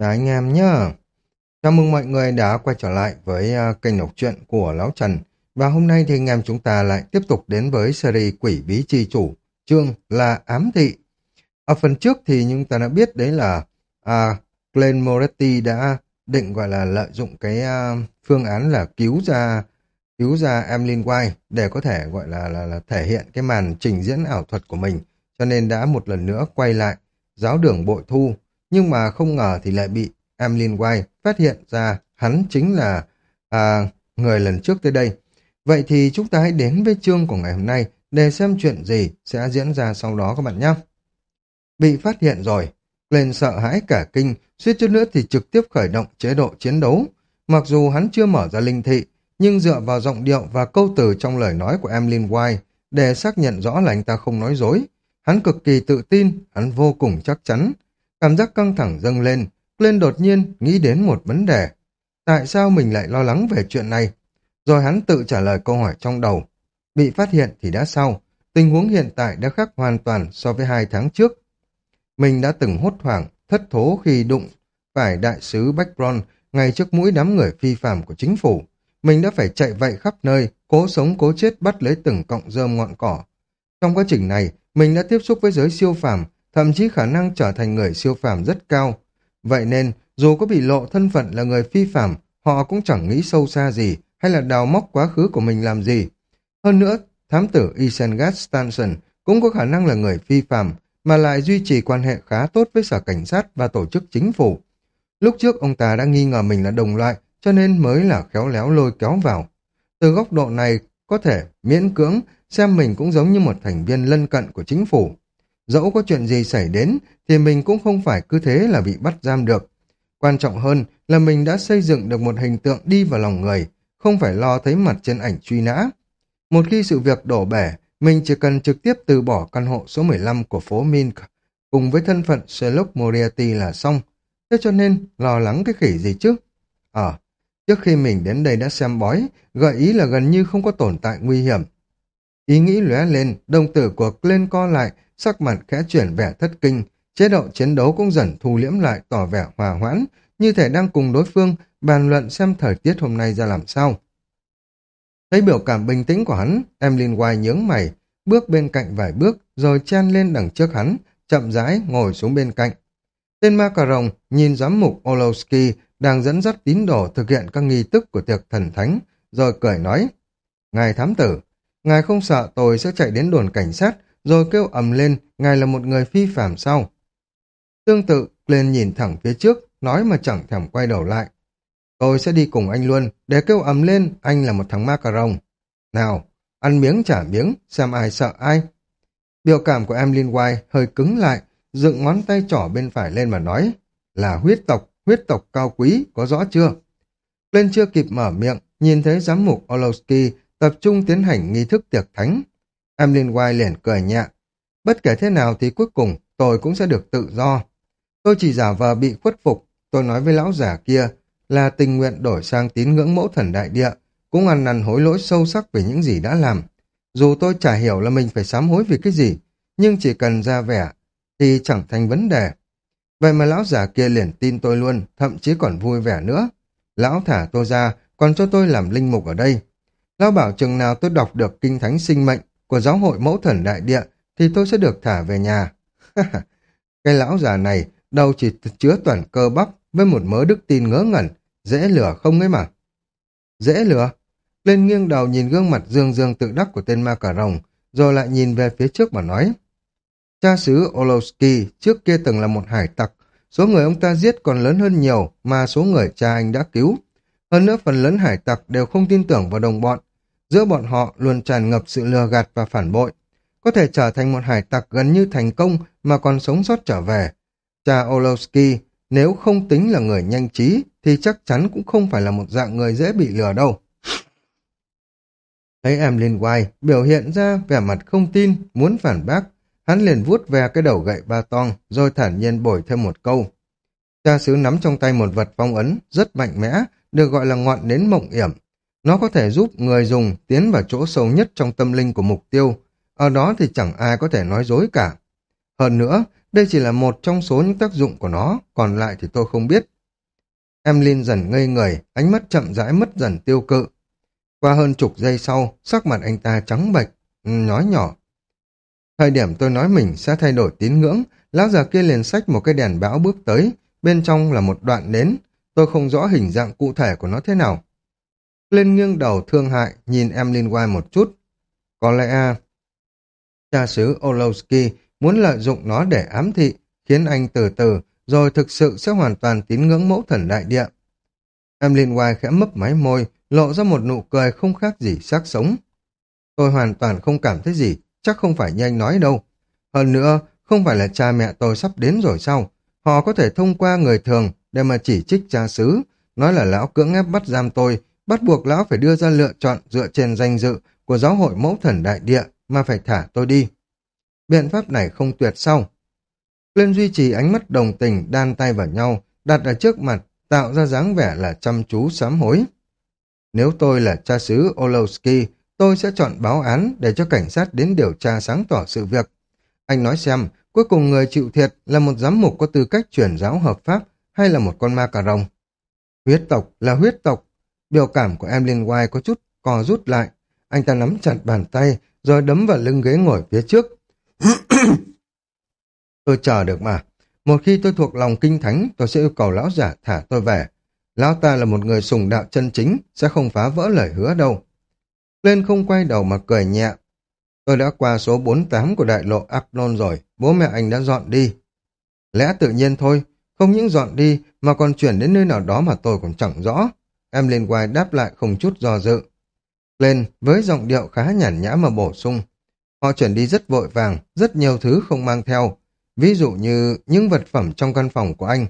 Chào anh em nhá. Chào mừng mọi người đã quay trở lại với uh, kênh đọc truyện của Lão Trần. Và hôm nay thì anh em chúng ta lại tiếp tục đến với series Quỷ Bí Chi Chủ, chương là Ám Thị. Ở phần trước thì chúng ta đã biết đấy là à, Glenn Moretti đã định gọi là lợi dụng cái uh, phương án là cứu ra cứu ra Emlyn White để có thể gọi là, là, là thể hiện cái màn trình diễn ảo thuật của mình. Cho nên đã một lần nữa quay lại giáo đường bội thu nhưng mà không ngờ thì lại bị Emlyn White phát hiện ra hắn chính là à, người lần trước tới đây. Vậy thì chúng ta hãy đến với chương của ngày hôm nay để xem chuyện gì sẽ diễn ra sau đó các bạn nhé. Bị phát hiện rồi, lên sợ hãi cả kinh, suýt chút nữa thì trực tiếp khởi động chế độ chiến đấu. Mặc dù hắn chưa mở ra linh thị, nhưng dựa vào giọng điệu và câu từ trong lời nói của Emlyn White để xác nhận rõ là anh ta không nói dối. Hắn cực kỳ tự tin, hắn vô cùng chắc chắn, Cảm giác căng thẳng dâng lên, lên đột nhiên nghĩ đến một vấn đề. Tại sao mình lại lo lắng về chuyện này? Rồi hắn tự trả lời câu hỏi trong đầu. Bị phát hiện thì đã sau, tình huống hiện tại đã khác hoàn toàn so với hai tháng trước. Mình đã từng hốt hoảng, thất thố khi đụng phải đại sứ Backbron ngay trước mũi đám người phi phạm của chính phủ. Mình đã phải chạy vậy khắp nơi, cố sống cố chết bắt lấy từng cọng rơm ngọn cỏ. Trong quá trình này, mình đã tiếp xúc với giới siêu phàm, thậm chí khả năng trở thành người siêu phàm rất cao. Vậy nên, dù có bị lộ thân phận là người phi phàm, họ cũng chẳng nghĩ sâu xa gì hay là đào móc quá khứ của mình làm gì. Hơn nữa, thám tử Isengard Stanson cũng có khả năng là người phi phàm, mà lại duy trì quan hệ khá tốt với sở cảnh sát và tổ chức chính phủ. Lúc trước ông ta đã nghi ngờ mình là đồng loại, cho nên mới là khéo léo lôi kéo vào. Từ góc độ này, có thể miễn cưỡng xem mình cũng giống như một thành viên lân cận của chính phủ. Dẫu có chuyện gì xảy đến thì mình cũng không phải cứ thế là bị bắt giam được. Quan trọng hơn là mình đã xây dựng được một hình tượng đi vào lòng người, không phải lo thấy mặt trên ảnh truy nã. Một khi sự việc đổ bể, mình chỉ cần trực tiếp từ bỏ căn hộ số 15 của phố Mink cùng với thân phận Sherlock Moriarty là xong. Thế cho nên lo lắng cái khỉ gì chứ? Ờ, trước khi mình đến đây đã xem bói, gợi ý là gần như không có tồn tại nguy hiểm. Ý nghĩ lóe lên, đồng tử của Glenn co lại, sắc mặt khẽ chuyển vẻ thất kinh, chế độ chiến đấu cũng dần thu liễm lại tỏ vẻ hòa hoãn, như thể đang cùng đối phương bàn luận xem thời tiết hôm nay ra làm sao. Thấy biểu cảm bình tĩnh của hắn, em Emlyn White nhướng mày, bước bên cạnh vài bước, rồi chen lên đằng trước hắn, chậm rãi ngồi xuống bên cạnh. Tên ma cà rồng nhìn giám mục Olowski đang dẫn dắt tín đồ thực hiện các nghi thức của tiệc thần thánh, rồi cười nói, Ngài thám tử, ngài không sợ tôi sẽ chạy đến đồn cảnh sát rồi kêu ầm lên, ngài là một người phi phạm sau. Tương tự, lên nhìn thẳng phía trước, nói mà chẳng thèm quay đầu lại. Tôi sẽ đi cùng anh luôn, để kêu ầm lên, anh là một thằng ma cà rồng. Nào, ăn miếng trả miếng, xem ai sợ ai. Biểu cảm của em Linh White hơi cứng lại, dựng ngón tay trỏ bên phải lên mà nói, là huyết tộc, huyết tộc cao quý, có rõ chưa? Lên chưa kịp mở miệng, nhìn thấy giám mục Olowski tập trung tiến hành nghi thức tiệc thánh, Am Liên Quai liền cười nhẹ. Bất kể thế nào thì cuối cùng tôi cũng sẽ được tự do. Tôi chỉ giả vờ bị khuất phục. Tôi nói với lão giả kia là tình nguyện đổi sang tín ngưỡng mẫu thần đại địa, cũng ăn năn hối lỗi sâu sắc về những gì đã làm. Dù tôi chả hiểu là mình phải sám hối vì cái gì, nhưng chỉ cần ra vẻ thì chẳng thành vấn đề. Vậy mà lão giả kia liền tin tôi luôn, thậm chí còn vui vẻ nữa. Lão thả tôi ra, còn cho tôi làm linh mục ở đây. Lão bảo chừng nào tôi đọc được kinh thánh sinh mệnh, của giáo hội mẫu thần đại địa thì tôi sẽ được thả về nhà. cái lão già này đâu chỉ chứa toàn cơ bắp với một mớ đức tin ngớ ngẩn, dễ lừa không ấy mà. Dễ lừa? Lên nghiêng đầu nhìn gương mặt dương dương tự đắc của tên ma cà rồng, rồi lại nhìn về phía trước mà nói. Cha xứ Olowski trước kia từng là một hải tặc, số người ông ta giết còn lớn hơn nhiều mà số người cha anh đã cứu. Hơn nữa phần lớn hải tặc đều không tin tưởng vào đồng bọn, Giữa bọn họ luôn tràn ngập sự lừa gạt và phản bội. Có thể trở thành một hải tặc gần như thành công mà còn sống sót trở về. Cha Olowski nếu không tính là người nhanh trí thì chắc chắn cũng không phải là một dạng người dễ bị lừa đâu. Thấy em liên quay, biểu hiện ra vẻ mặt không tin, muốn phản bác. Hắn liền vuốt về cái đầu gậy ba tong, rồi thản nhiên bổi thêm một câu. Cha xứ nắm trong tay một vật phong ấn, rất mạnh mẽ, được gọi là ngọn nến mộng yểm. Nó có thể giúp người dùng tiến vào chỗ sâu nhất trong tâm linh của mục tiêu. Ở đó thì chẳng ai có thể nói dối cả. Hơn nữa, đây chỉ là một trong số những tác dụng của nó, còn lại thì tôi không biết. Em Linh dần ngây người, ánh mắt chậm rãi mất dần tiêu cự. Qua hơn chục giây sau, sắc mặt anh ta trắng bệch, ừ, nói nhỏ. Thời điểm tôi nói mình sẽ thay đổi tín ngưỡng, lão già kia liền xách một cái đèn bão bước tới, bên trong là một đoạn nến, tôi không rõ hình dạng cụ thể của nó thế nào. Lên nghiêng đầu thương hại, nhìn em liên White một chút. Có lẽ cha xứ Olowski muốn lợi dụng nó để ám thị, khiến anh từ từ, rồi thực sự sẽ hoàn toàn tín ngưỡng mẫu thần đại địa. Em liên White khẽ mấp máy môi, lộ ra một nụ cười không khác gì xác sống. Tôi hoàn toàn không cảm thấy gì, chắc không phải như anh nói đâu. Hơn nữa, không phải là cha mẹ tôi sắp đến rồi sao? Họ có thể thông qua người thường để mà chỉ trích cha xứ, nói là lão cưỡng ép bắt giam tôi, bắt buộc lão phải đưa ra lựa chọn dựa trên danh dự của giáo hội mẫu thần đại địa mà phải thả tôi đi. Biện pháp này không tuyệt sau. Lên duy trì ánh mắt đồng tình đan tay vào nhau, đặt ở trước mặt, tạo ra dáng vẻ là chăm chú sám hối. Nếu tôi là cha xứ Olowski, tôi sẽ chọn báo án để cho cảnh sát đến điều tra sáng tỏ sự việc. Anh nói xem, cuối cùng người chịu thiệt là một giám mục có tư cách truyền giáo hợp pháp hay là một con ma cà rồng. Huyết tộc là huyết tộc. Biểu cảm của em liên White có chút co rút lại. Anh ta nắm chặt bàn tay rồi đấm vào lưng ghế ngồi phía trước. tôi chờ được mà. Một khi tôi thuộc lòng kinh thánh, tôi sẽ yêu cầu lão giả thả tôi về. Lão ta là một người sùng đạo chân chính, sẽ không phá vỡ lời hứa đâu. Lên không quay đầu mà cười nhẹ. Tôi đã qua số 48 của đại lộ Agnon rồi, bố mẹ anh đã dọn đi. Lẽ tự nhiên thôi, không những dọn đi mà còn chuyển đến nơi nào đó mà tôi còn chẳng rõ. Em liên quay đáp lại không chút do dự. Lên với giọng điệu khá nhàn nhã mà bổ sung. Họ chuyển đi rất vội vàng, rất nhiều thứ không mang theo. Ví dụ như những vật phẩm trong căn phòng của anh.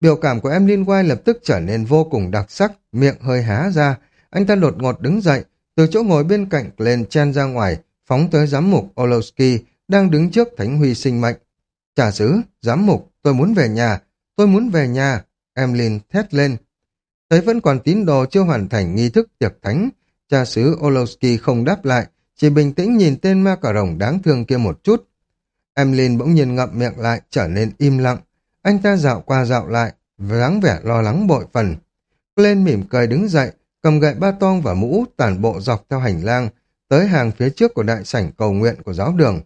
Biểu cảm của em liên White lập tức trở nên vô cùng đặc sắc, miệng hơi há ra. Anh ta đột ngột đứng dậy, từ chỗ ngồi bên cạnh lên chen ra ngoài, phóng tới giám mục Olowski đang đứng trước Thánh Huy sinh mệnh. Trả sứ, giám mục, tôi muốn về nhà, tôi muốn về nhà, Emlyn thét lên. Thấy vẫn còn tín đồ chưa hoàn thành nghi thức tiệc thánh, cha xứ Olowski không đáp lại, chỉ bình tĩnh nhìn tên ma cà rồng đáng thương kia một chút. Emlyn bỗng nhiên ngậm miệng lại, trở nên im lặng. Anh ta dạo qua dạo lại, dáng vẻ lo lắng bội phần. Lên mỉm cười đứng dậy, cầm gậy ba tong và mũ tản bộ dọc theo hành lang, tới hàng phía trước của đại sảnh cầu nguyện của giáo đường.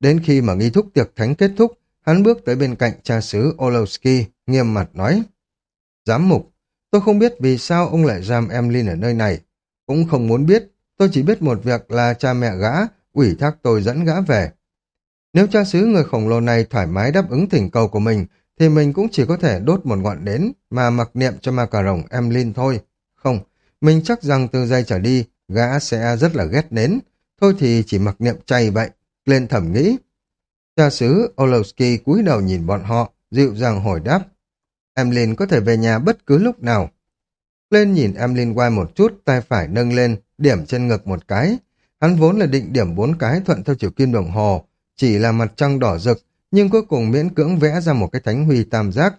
Đến khi mà nghi thức tiệc thánh kết thúc, hắn bước tới bên cạnh cha xứ Olowski, nghiêm mặt nói. Giám mục, tôi không biết vì sao ông lại giam Emlyn ở nơi này. Cũng không muốn biết, tôi chỉ biết một việc là cha mẹ gã, ủy thác tôi dẫn gã về. Nếu cha xứ người khổng lồ này thoải mái đáp ứng thỉnh cầu của mình, thì mình cũng chỉ có thể đốt một ngọn nến mà mặc niệm cho ma cà rồng Emlyn thôi. Không, mình chắc rằng từ giây trở đi, gã sẽ rất là ghét nến. Thôi thì chỉ mặc niệm chay vậy. Lên thẩm nghĩ. Cha xứ Olowski cúi đầu nhìn bọn họ, dịu dàng hồi đáp. Emlyn có thể về nhà bất cứ lúc nào. Lên nhìn Emlyn quay một chút, tay phải nâng lên, điểm trên ngực một cái. Hắn vốn là định điểm bốn cái thuận theo chiều kim đồng hồ, chỉ là mặt trăng đỏ rực, nhưng cuối cùng miễn cưỡng vẽ ra một cái thánh huy tam giác.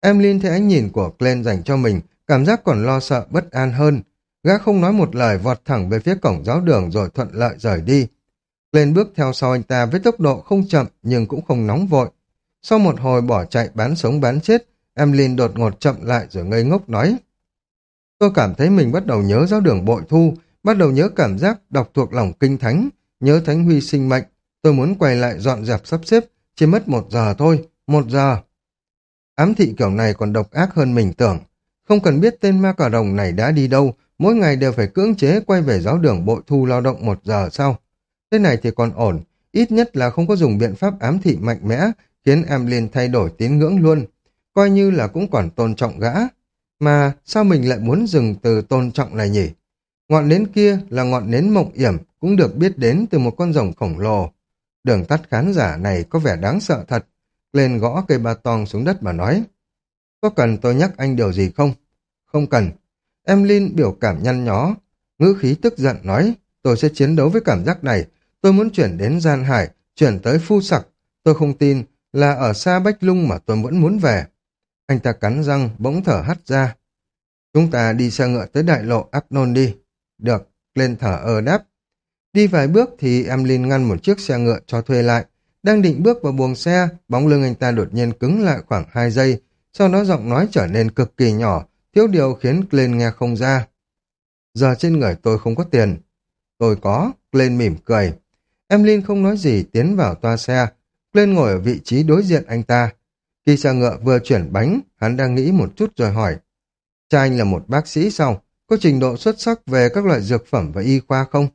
Emlyn thấy ánh nhìn của Glenn dành cho mình, cảm giác còn lo sợ bất an hơn. Gã không nói một lời vọt thẳng về phía cổng giáo đường rồi thuận lợi rời đi. Glenn bước theo sau anh ta với tốc độ không chậm nhưng cũng không nóng vội. Sau một hồi bỏ chạy bán sống bán chết, Emlyn đột ngột chậm lại rồi ngây ngốc nói. Tôi cảm thấy mình bắt đầu nhớ giáo đường bội thu, bắt đầu nhớ cảm giác đọc thuộc lòng kinh thánh, nhớ thánh huy sinh mệnh. Tôi muốn quay lại dọn dẹp sắp xếp, chỉ mất một giờ thôi, một giờ. Ám thị kiểu này còn độc ác hơn mình tưởng. Không cần biết tên ma cà rồng này đã đi đâu, mỗi ngày đều phải cưỡng chế quay về giáo đường bội thu lao động một giờ sau. Thế này thì còn ổn, ít nhất là không có dùng biện pháp ám thị mạnh mẽ, khiến em liền thay đổi tín ngưỡng luôn. Coi như là cũng còn tôn trọng gã. Mà sao mình lại muốn dừng từ tôn trọng này nhỉ? Ngọn nến kia là ngọn nến mộng yểm, cũng được biết đến từ một con rồng khổng lồ. Đường tắt khán giả này có vẻ đáng sợ thật. Lên gõ cây ba tong xuống đất mà nói. Có cần tôi nhắc anh điều gì không? Không cần. Em Linh biểu cảm nhăn nhó. Ngữ khí tức giận nói. Tôi sẽ chiến đấu với cảm giác này. Tôi muốn chuyển đến Gian Hải, chuyển tới Phu Sặc. Tôi không tin là ở xa Bách Lung mà tôi vẫn muốn về. Anh ta cắn răng, bỗng thở hắt ra. Chúng ta đi xe ngựa tới đại lộ Agnon đi. Được, lên thở ơ đáp. Đi vài bước thì em Linh ngăn một chiếc xe ngựa cho thuê lại. đang định bước vào buồng xe, bóng lưng anh ta đột nhiên cứng lại khoảng 2 giây, sau đó giọng nói trở nên cực kỳ nhỏ, thiếu điều khiến Glenn nghe không ra. Giờ trên người tôi không có tiền. Tôi có, Glenn mỉm cười. Emlyn không nói gì tiến vào toa xe, Glenn ngồi ở vị trí đối diện anh ta. Khi xe ngựa vừa chuyển bánh, hắn đang nghĩ một chút rồi hỏi. Cha anh là một bác sĩ sao? Có trình độ xuất sắc về các loại dược phẩm và y khoa không?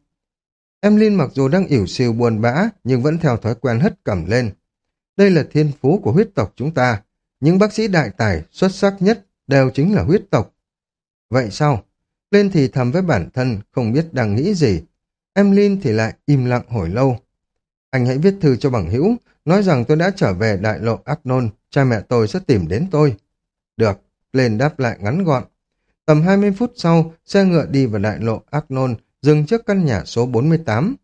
Em Linh mặc dù đang ỉu xìu buồn bã, nhưng vẫn theo thói quen hất cầm lên. Đây là thiên phú của huyết tộc chúng ta. Những bác sĩ đại tài xuất sắc nhất đều chính là huyết tộc. Vậy sao? Lên thì thầm với bản thân, không biết đang nghĩ gì. Em Linh thì lại im lặng hồi lâu. Anh hãy viết thư cho bằng hữu, nói rằng tôi đã trở về đại lộ Agnon, cha mẹ tôi sẽ tìm đến tôi. Được, lên đáp lại ngắn gọn. Tầm 20 phút sau, xe ngựa đi vào đại lộ Agnon, dừng trước căn nhà số 48.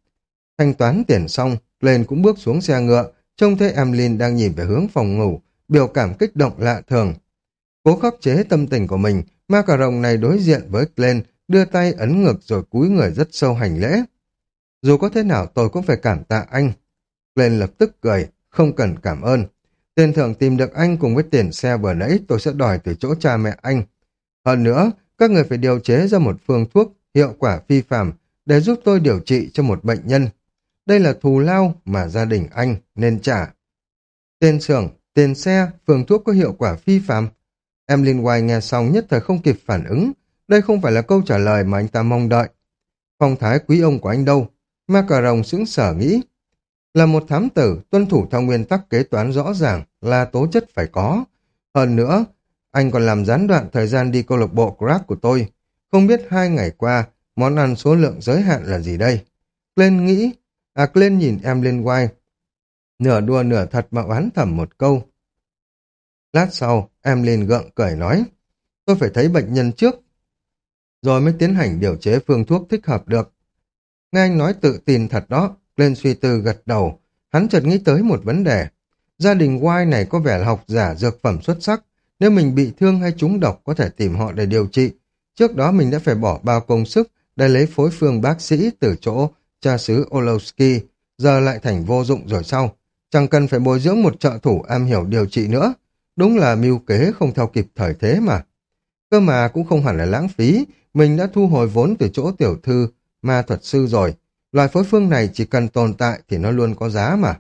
Thanh toán tiền xong, lên cũng bước xuống xe ngựa, trông thấy Emlyn đang nhìn về hướng phòng ngủ, biểu cảm kích động lạ thường. Cố khắc chế tâm tình của mình, ma cà rồng này đối diện với Glenn, đưa tay ấn ngực rồi cúi người rất sâu hành lễ. Dù có thế nào tôi cũng phải cảm tạ anh. Glenn lập tức cười, không cần cảm ơn. Tiền thưởng tìm được anh cùng với tiền xe vừa nãy tôi sẽ đòi từ chỗ cha mẹ anh. Hơn nữa, các người phải điều chế ra một phương thuốc hiệu quả phi phạm để giúp tôi điều trị cho một bệnh nhân. Đây là thù lao mà gia đình anh nên trả. Tiền xưởng, tiền xe, phương thuốc có hiệu quả phi phạm. Em Linh Hoài nghe xong nhất thời không kịp phản ứng. Đây không phải là câu trả lời mà anh ta mong đợi. Phong thái quý ông của anh đâu? Ma cà rồng sững sở nghĩ. Là một thám tử, tuân thủ theo nguyên tắc kế toán rõ ràng là tố chất phải có. Hơn nữa, anh còn làm gián đoạn thời gian đi câu lạc bộ Grab của tôi. Không biết hai ngày qua, món ăn số lượng giới hạn là gì đây? Glenn nghĩ, à Glenn nhìn em lên quay. Nửa đùa nửa thật mà oán thầm một câu. Lát sau, em lên gượng cười nói, tôi phải thấy bệnh nhân trước, rồi mới tiến hành điều chế phương thuốc thích hợp được. Nghe anh nói tự tin thật đó, lên suy tư gật đầu, hắn chợt nghĩ tới một vấn đề. Gia đình Y này có vẻ là học giả dược phẩm xuất sắc, nếu mình bị thương hay trúng độc có thể tìm họ để điều trị. Trước đó mình đã phải bỏ bao công sức để lấy phối phương bác sĩ từ chỗ cha xứ Olowski, giờ lại thành vô dụng rồi sau. Chẳng cần phải bồi dưỡng một trợ thủ am hiểu điều trị nữa. Đúng là mưu kế không theo kịp thời thế mà. Cơ mà cũng không hẳn là lãng phí, mình đã thu hồi vốn từ chỗ tiểu thư, ma thuật sư rồi. Loại phối phương này chỉ cần tồn tại thì nó luôn có giá mà.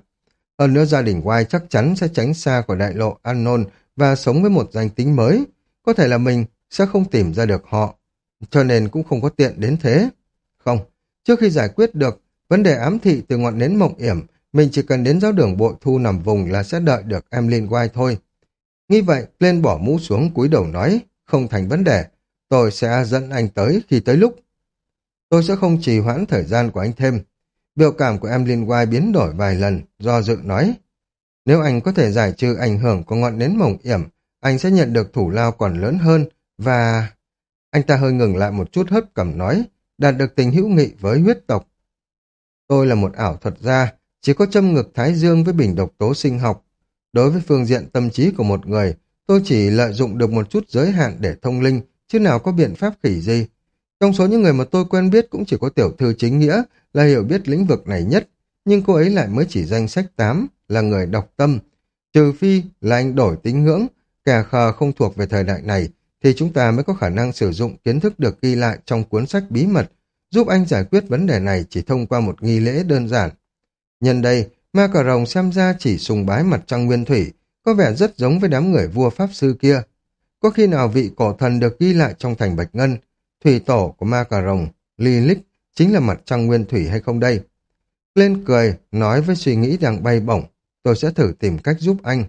Hơn nữa gia đình White chắc chắn sẽ tránh xa khỏi đại lộ Anon và sống với một danh tính mới. Có thể là mình sẽ không tìm ra được họ, cho nên cũng không có tiện đến thế. Không, trước khi giải quyết được vấn đề ám thị từ ngọn nến mộng yểm, mình chỉ cần đến giáo đường bội thu nằm vùng là sẽ đợi được em Emlyn White thôi. Nghĩ vậy, lên bỏ mũ xuống cúi đầu nói, không thành vấn đề, tôi sẽ dẫn anh tới khi tới lúc. Tôi sẽ không trì hoãn thời gian của anh thêm. Biểu cảm của em liên quan biến đổi vài lần, do dự nói, nếu anh có thể giải trừ ảnh hưởng của ngọn nến mỏng yểm, anh sẽ nhận được thủ lao còn lớn hơn và... Anh ta hơi ngừng lại một chút hất cầm nói, đạt được tình hữu nghị với huyết tộc. Tôi là một ảo thuật gia, chỉ có châm ngực thái dương với bình độc tố sinh học. Đối với phương diện tâm trí của một người, tôi chỉ lợi dụng được một chút giới hạn để thông linh, chứ nào có biện pháp khỉ gì. Trong số những người mà tôi quen biết cũng chỉ có tiểu thư chính nghĩa là hiểu biết lĩnh vực này nhất, nhưng cô ấy lại mới chỉ danh sách 8, là người đọc tâm. Trừ phi là anh đổi tính ngưỡng, kẻ khờ không thuộc về thời đại này, thì chúng ta mới có khả năng sử dụng kiến thức được ghi lại trong cuốn sách bí mật, giúp anh giải quyết vấn đề này chỉ thông qua một nghi lễ đơn giản. Nhân đây, ma cà rồng xem ra chỉ sùng bái mặt trăng nguyên thủy, có vẻ rất giống với đám người vua pháp sư kia. Có khi nào vị cổ thần được ghi lại trong thành Bạch Ngân, thủy tổ của ma cà rồng, Lilith, chính là mặt trăng nguyên thủy hay không đây? Lên cười, nói với suy nghĩ đang bay bổng, tôi sẽ thử tìm cách giúp anh.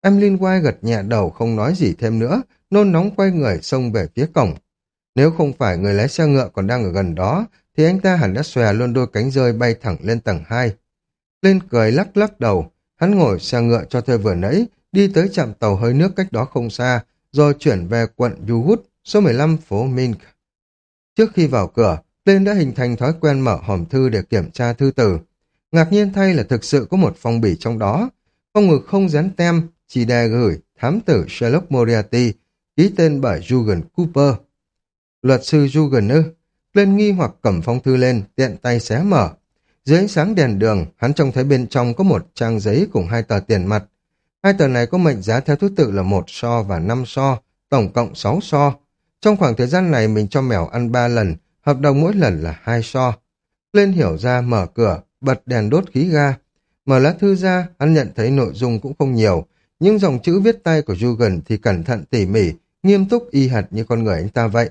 Em Linh quay gật nhẹ đầu không nói gì thêm nữa, nôn nóng quay người xông về phía cổng. Nếu không phải người lái xe ngựa còn đang ở gần đó, thì anh ta hẳn đã xòe luôn đôi cánh rơi bay thẳng lên tầng 2. Lên cười lắc lắc đầu, hắn ngồi xe ngựa cho thuê vừa nãy, đi tới trạm tàu hơi nước cách đó không xa, rồi chuyển về quận Yuhut, số 15 phố Mink. Trước khi vào cửa, lên đã hình thành thói quen mở hòm thư để kiểm tra thư tử. Ngạc nhiên thay là thực sự có một phong bì trong đó. Phong ngực không dán tem, chỉ đề gửi thám tử Sherlock Moriarty, ký tên bởi Jugan Cooper. Luật sư Jugan ư? Lên nghi hoặc cầm phong thư lên, tiện tay xé mở. Dưới ánh sáng đèn đường, hắn trông thấy bên trong có một trang giấy cùng hai tờ tiền mặt. Hai tờ này có mệnh giá theo thứ tự là một so và năm so, tổng cộng sáu so. Trong khoảng thời gian này mình cho mèo ăn 3 lần, hợp đồng mỗi lần là hai so. Lên hiểu ra mở cửa, bật đèn đốt khí ga. Mở lá thư ra, hắn nhận thấy nội dung cũng không nhiều, nhưng dòng chữ viết tay của Jugan thì cẩn thận tỉ mỉ, nghiêm túc y hệt như con người anh ta vậy.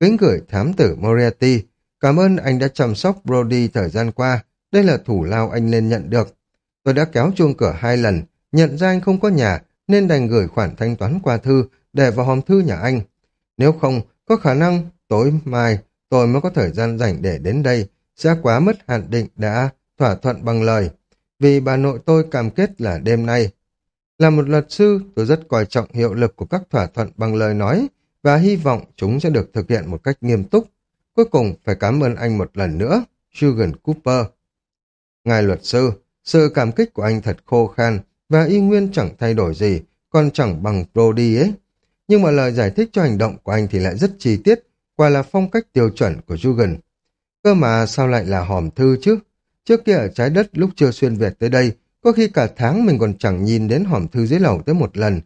Kính gửi thám tử Moriarty, cảm ơn anh đã chăm sóc Brody thời gian qua, đây là thủ lao anh nên nhận được. Tôi đã kéo chuông cửa hai lần, nhận ra anh không có nhà, nên đành gửi khoản thanh toán qua thư để vào hòm thư nhà anh. Nếu không, có khả năng tối mai tôi mới có thời gian rảnh để đến đây, sẽ quá mất hạn định đã thỏa thuận bằng lời. Vì bà nội tôi cam kết là đêm nay. Là một luật sư, tôi rất coi trọng hiệu lực của các thỏa thuận bằng lời nói và hy vọng chúng sẽ được thực hiện một cách nghiêm túc. Cuối cùng phải cảm ơn anh một lần nữa, Sugan Cooper. Ngài luật sư, sự cảm kích của anh thật khô khan và y nguyên chẳng thay đổi gì, còn chẳng bằng Brody ấy. Nhưng mà lời giải thích cho hành động của anh thì lại rất chi tiết, quả là phong cách tiêu chuẩn của Jugan. Cơ mà sao lại là hòm thư chứ? Trước kia ở trái đất lúc chưa xuyên Việt tới đây, có khi cả tháng mình còn chẳng nhìn đến hòm thư dưới lầu tới một lần.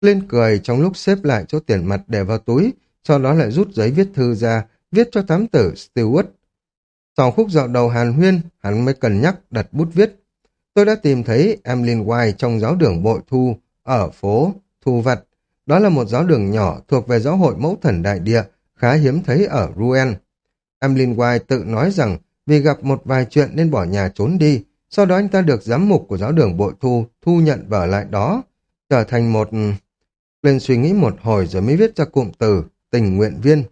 Lên cười trong lúc xếp lại chỗ tiền mặt để vào túi, sau đó lại rút giấy viết thư ra, viết cho thám tử Stewart. Sau khúc dạo đầu hàn huyên, hắn mới cân nhắc đặt bút viết. Tôi đã tìm thấy Emlyn White trong giáo đường bội thu ở phố Thu Vặt. Đó là một giáo đường nhỏ thuộc về giáo hội mẫu thần đại địa, khá hiếm thấy ở Ruen. Emlyn White tự nói rằng vì gặp một vài chuyện nên bỏ nhà trốn đi, sau đó anh ta được giám mục của giáo đường bội thu thu nhận vào lại đó, trở thành một... Lên suy nghĩ một hồi rồi mới viết ra cụm từ tình nguyện viên.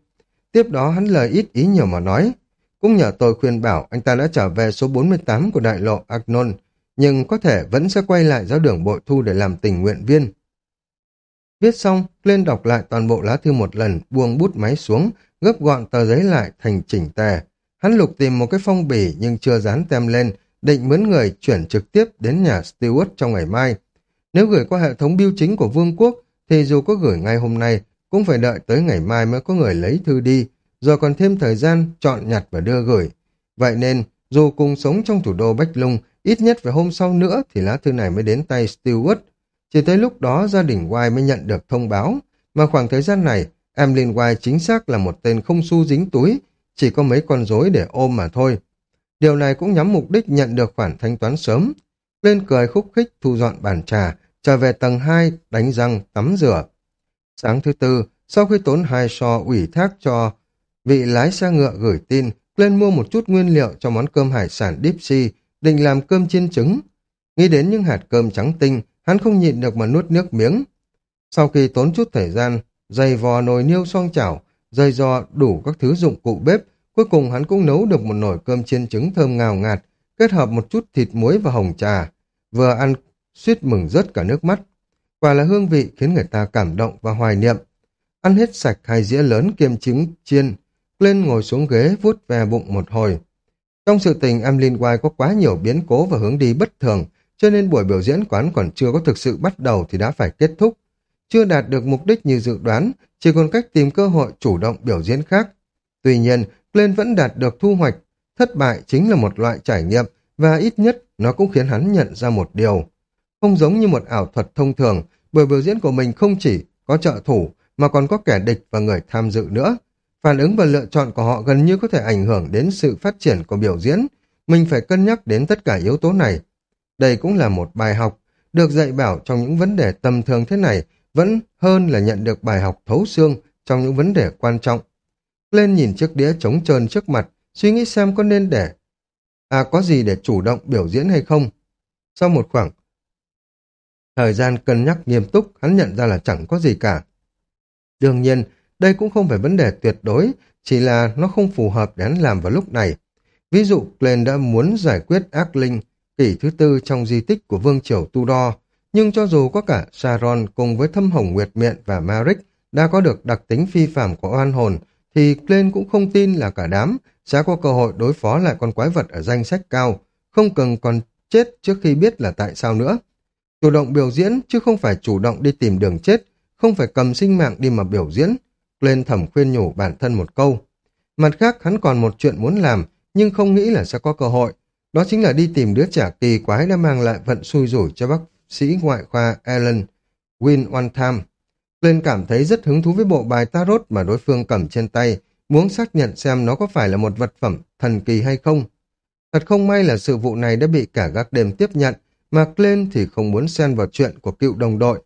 Tiếp đó hắn lời ít ý nhiều mà nói. Cũng nhờ tôi khuyên bảo anh ta đã trở về số 48 của đại lộ Agnon, nhưng có thể vẫn sẽ quay lại giáo đường bội thu để làm tình nguyện viên. Viết xong, lên đọc lại toàn bộ lá thư một lần, buông bút máy xuống, gấp gọn tờ giấy lại thành chỉnh tề. Hắn lục tìm một cái phong bì nhưng chưa dán tem lên, định mướn người chuyển trực tiếp đến nhà Stewart trong ngày mai. Nếu gửi qua hệ thống bưu chính của vương quốc, thì dù có gửi ngay hôm nay, cũng phải đợi tới ngày mai mới có người lấy thư đi, rồi còn thêm thời gian chọn nhặt và đưa gửi. Vậy nên, dù cùng sống trong thủ đô Bách Lung, ít nhất phải hôm sau nữa thì lá thư này mới đến tay Stewart. Chỉ tới lúc đó gia đình White mới nhận được thông báo, mà khoảng thời gian này, Emlyn White chính xác là một tên không xu dính túi, chỉ có mấy con rối để ôm mà thôi. Điều này cũng nhắm mục đích nhận được khoản thanh toán sớm. Lên cười khúc khích thu dọn bàn trà, trở về tầng 2, đánh răng, tắm rửa. Sáng thứ tư, sau khi tốn hai so ủy thác cho vị lái xe ngựa gửi tin, lên mua một chút nguyên liệu cho món cơm hải sản deep sea, định làm cơm chiên trứng. Nghĩ đến những hạt cơm trắng tinh, hắn không nhịn được mà nuốt nước miếng. Sau khi tốn chút thời gian, dày vò nồi niêu xoong chảo, dây dò đủ các thứ dụng cụ bếp, cuối cùng hắn cũng nấu được một nồi cơm chiên trứng thơm ngào ngạt, kết hợp một chút thịt muối và hồng trà. Vừa ăn, suýt mừng rớt cả nước mắt. Quả là hương vị khiến người ta cảm động và hoài niệm. Ăn hết sạch hai dĩa lớn kiêm trứng chiên, lên ngồi xuống ghế vuốt về bụng một hồi. Trong sự tình Emlyn White có quá nhiều biến cố và hướng đi bất thường, cho nên buổi biểu diễn quán còn chưa có thực sự bắt đầu thì đã phải kết thúc. Chưa đạt được mục đích như dự đoán, chỉ còn cách tìm cơ hội chủ động biểu diễn khác. Tuy nhiên, Glenn vẫn đạt được thu hoạch. Thất bại chính là một loại trải nghiệm và ít nhất nó cũng khiến hắn nhận ra một điều. Không giống như một ảo thuật thông thường, buổi biểu diễn của mình không chỉ có trợ thủ mà còn có kẻ địch và người tham dự nữa. Phản ứng và lựa chọn của họ gần như có thể ảnh hưởng đến sự phát triển của biểu diễn. Mình phải cân nhắc đến tất cả yếu tố này. Đây cũng là một bài học, được dạy bảo trong những vấn đề tầm thường thế này vẫn hơn là nhận được bài học thấu xương trong những vấn đề quan trọng. Lên nhìn chiếc đĩa trống trơn trước mặt, suy nghĩ xem có nên để à có gì để chủ động biểu diễn hay không. Sau một khoảng thời gian cân nhắc nghiêm túc, hắn nhận ra là chẳng có gì cả. Đương nhiên, đây cũng không phải vấn đề tuyệt đối, chỉ là nó không phù hợp để hắn làm vào lúc này. Ví dụ, Glenn đã muốn giải quyết ác linh, kỷ thứ tư trong di tích của Vương Triều Tudor, nhưng cho dù có cả Sharon cùng với Thâm Hồng Nguyệt Miện và Maric đã có được đặc tính phi phạm của oan hồn, thì Glenn cũng không tin là cả đám sẽ có cơ hội đối phó lại con quái vật ở danh sách cao, không cần còn chết trước khi biết là tại sao nữa. Chủ động biểu diễn chứ không phải chủ động đi tìm đường chết, không phải cầm sinh mạng đi mà biểu diễn. Glenn thầm khuyên nhủ bản thân một câu. Mặt khác hắn còn một chuyện muốn làm, nhưng không nghĩ là sẽ có cơ hội đó chính là đi tìm đứa trẻ kỳ quái đã mang lại vận xui rủi cho bác sĩ ngoại khoa Alan Win One Time. Glenn cảm thấy rất hứng thú với bộ bài tarot mà đối phương cầm trên tay, muốn xác nhận xem nó có phải là một vật phẩm thần kỳ hay không. Thật không may là sự vụ này đã bị cả gác đêm tiếp nhận, mà Glenn thì không muốn xen vào chuyện của cựu đồng đội.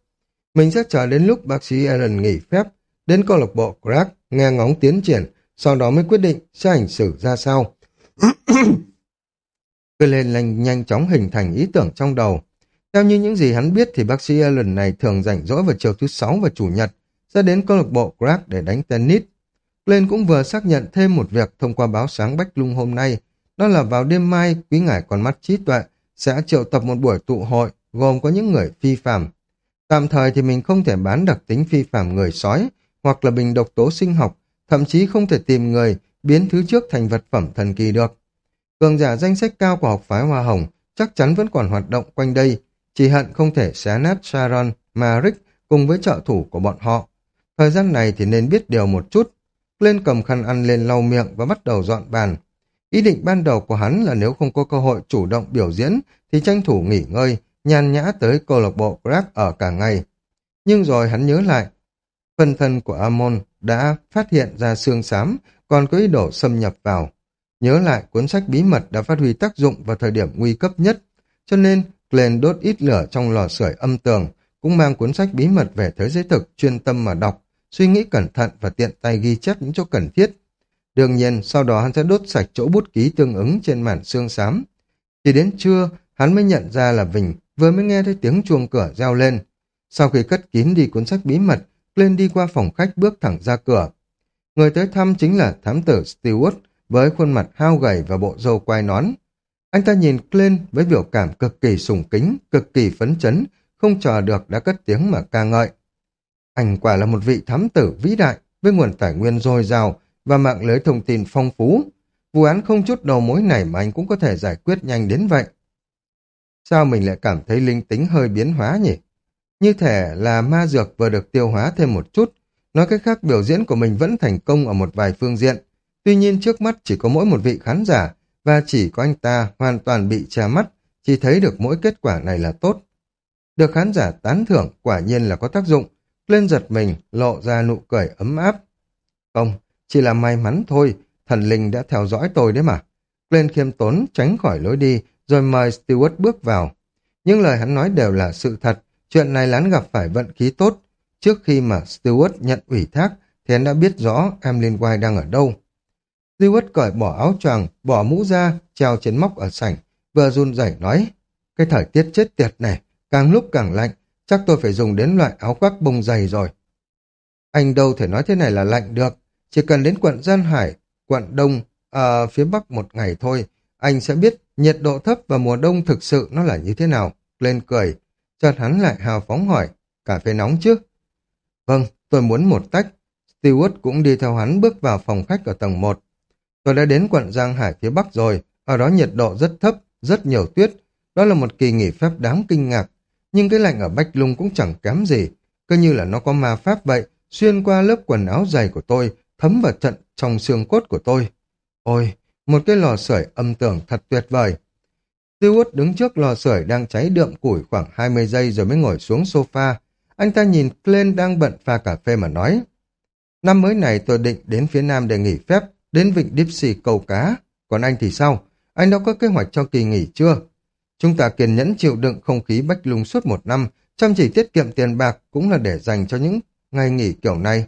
Mình sẽ chờ đến lúc bác sĩ Alan nghỉ phép, đến câu lạc bộ Crack, nghe ngóng tiến triển, sau đó mới quyết định sẽ hành xử ra sao. Cleen lành nhanh chóng hình thành ý tưởng trong đầu. Theo như những gì hắn biết thì bác sĩ lần này thường rảnh rỗi vào chiều thứ sáu và chủ nhật, sẽ đến câu lạc bộ Crack để đánh tennis. Glenn cũng vừa xác nhận thêm một việc thông qua báo sáng Bách Lung hôm nay, đó là vào đêm mai, quý ngải con mắt trí tuệ sẽ triệu tập một buổi tụ hội gồm có những người phi phạm. Tạm thời thì mình không thể bán đặc tính phi phạm người sói hoặc là bình độc tố sinh học, thậm chí không thể tìm người biến thứ trước thành vật phẩm thần kỳ được. Cường giả danh sách cao của học phái Hoa Hồng chắc chắn vẫn còn hoạt động quanh đây, chỉ hận không thể xé nát Sharon, Marik cùng với trợ thủ của bọn họ. Thời gian này thì nên biết điều một chút. Lên cầm khăn ăn lên lau miệng và bắt đầu dọn bàn. Ý định ban đầu của hắn là nếu không có cơ hội chủ động biểu diễn thì tranh thủ nghỉ ngơi, nhàn nhã tới câu lạc bộ Grab ở cả ngày. Nhưng rồi hắn nhớ lại, phần thân của Amon đã phát hiện ra xương xám, còn có ý đồ xâm nhập vào. Nhớ lại cuốn sách bí mật đã phát huy tác dụng vào thời điểm nguy cấp nhất, cho nên Glenn đốt ít lửa trong lò sưởi âm tường, cũng mang cuốn sách bí mật về thế giới thực chuyên tâm mà đọc, suy nghĩ cẩn thận và tiện tay ghi chép những chỗ cần thiết. Đương nhiên, sau đó hắn sẽ đốt sạch chỗ bút ký tương ứng trên màn xương xám. Chỉ đến trưa, hắn mới nhận ra là Vinh vừa mới nghe thấy tiếng chuông cửa reo lên. Sau khi cất kín đi cuốn sách bí mật, Glenn đi qua phòng khách bước thẳng ra cửa. Người tới thăm chính là thám tử Stewart với khuôn mặt hao gầy và bộ râu quai nón. Anh ta nhìn lên với biểu cảm cực kỳ sùng kính, cực kỳ phấn chấn, không chờ được đã cất tiếng mà ca ngợi. Anh quả là một vị thám tử vĩ đại với nguồn tài nguyên dồi dào và mạng lưới thông tin phong phú. Vụ án không chút đầu mối này mà anh cũng có thể giải quyết nhanh đến vậy. Sao mình lại cảm thấy linh tính hơi biến hóa nhỉ? Như thể là ma dược vừa được tiêu hóa thêm một chút. Nói cách khác biểu diễn của mình vẫn thành công ở một vài phương diện. Tuy nhiên trước mắt chỉ có mỗi một vị khán giả và chỉ có anh ta hoàn toàn bị che mắt, chỉ thấy được mỗi kết quả này là tốt. Được khán giả tán thưởng quả nhiên là có tác dụng, lên giật mình, lộ ra nụ cười ấm áp. Không, chỉ là may mắn thôi, thần linh đã theo dõi tôi đấy mà. Lên khiêm tốn tránh khỏi lối đi, rồi mời Stewart bước vào. Những lời hắn nói đều là sự thật, chuyện này lán gặp phải vận khí tốt. Trước khi mà Stewart nhận ủy thác, thì hắn đã biết rõ Emlyn White đang ở đâu. Stewart cởi bỏ áo choàng, bỏ mũ ra, treo trên móc ở sảnh, vừa run rẩy nói, cái thời tiết chết tiệt này, càng lúc càng lạnh, chắc tôi phải dùng đến loại áo khoác bông dày rồi. Anh đâu thể nói thế này là lạnh được, chỉ cần đến quận Gian Hải, quận Đông, à, phía Bắc một ngày thôi, anh sẽ biết nhiệt độ thấp và mùa đông thực sự nó là như thế nào. Lên cười, chợt hắn lại hào phóng hỏi, cà phê nóng chứ? Vâng, tôi muốn một tách. Stewart cũng đi theo hắn bước vào phòng khách ở tầng 1. Tôi đã đến quận Giang Hải phía Bắc rồi, ở đó nhiệt độ rất thấp, rất nhiều tuyết. Đó là một kỳ nghỉ phép đáng kinh ngạc. Nhưng cái lạnh ở Bách Lung cũng chẳng kém gì. Cứ như là nó có ma pháp vậy, xuyên qua lớp quần áo dày của tôi, thấm vào trận trong xương cốt của tôi. Ôi, một cái lò sưởi âm tưởng thật tuyệt vời. Stewart đứng trước lò sưởi đang cháy đượm củi khoảng 20 giây rồi mới ngồi xuống sofa. Anh ta nhìn Glenn đang bận pha cà phê mà nói. Năm mới này tôi định đến phía Nam để nghỉ phép, đến vịnh Dipsy câu cá. Còn anh thì sao? Anh đã có kế hoạch cho kỳ nghỉ chưa? Chúng ta kiên nhẫn chịu đựng không khí bách lung suốt một năm, chăm chỉ tiết kiệm tiền bạc cũng là để dành cho những ngày nghỉ kiểu này.